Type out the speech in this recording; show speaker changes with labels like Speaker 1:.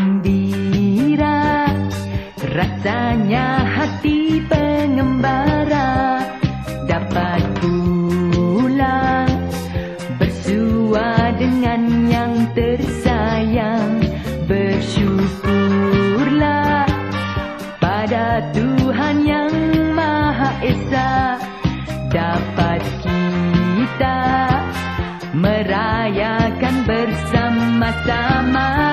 Speaker 1: gembira. Rasanya hati pengembara. Dapat pulang Bersua dengan yang tersayang. Bersyukurlah Pada Tuhan yang Maha Esa. Dapat kita Merayakan bersama-sama.